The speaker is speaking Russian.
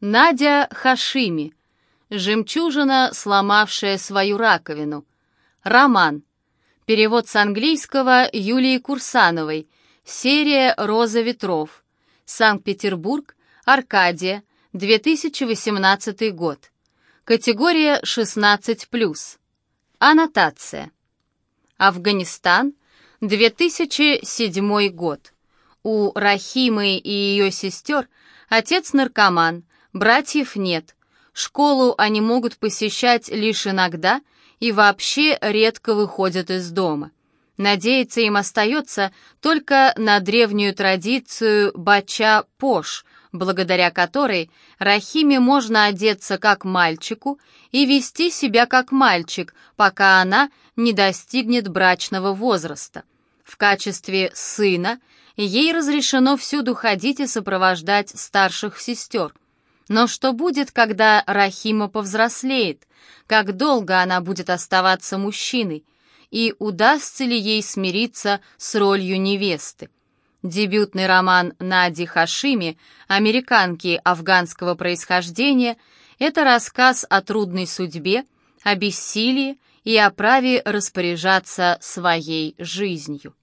Надя Хашими. Жемчужина, сломавшая свою раковину. Роман. Перевод с английского Юлии Курсановой. Серия «Роза ветров». Санкт-Петербург. Аркадия. 2018 год. Категория 16+. Аннотация. Афганистан. 2007 год. У Рахимы и ее сестер отец наркоман, братьев нет. Школу они могут посещать лишь иногда и вообще редко выходят из дома. Надеяться им остается только на древнюю традицию бача-пош, благодаря которой Рахиме можно одеться как мальчику и вести себя как мальчик, пока она не достигнет брачного возраста. В качестве сына ей разрешено всюду ходить и сопровождать старших сестер. Но что будет, когда Рахима повзрослеет? Как долго она будет оставаться мужчиной? И удастся ли ей смириться с ролью невесты? Дебютный роман Нади Хашими, американки афганского происхождения, это рассказ о трудной судьбе, о бессилии и о праве распоряжаться своей жизнью.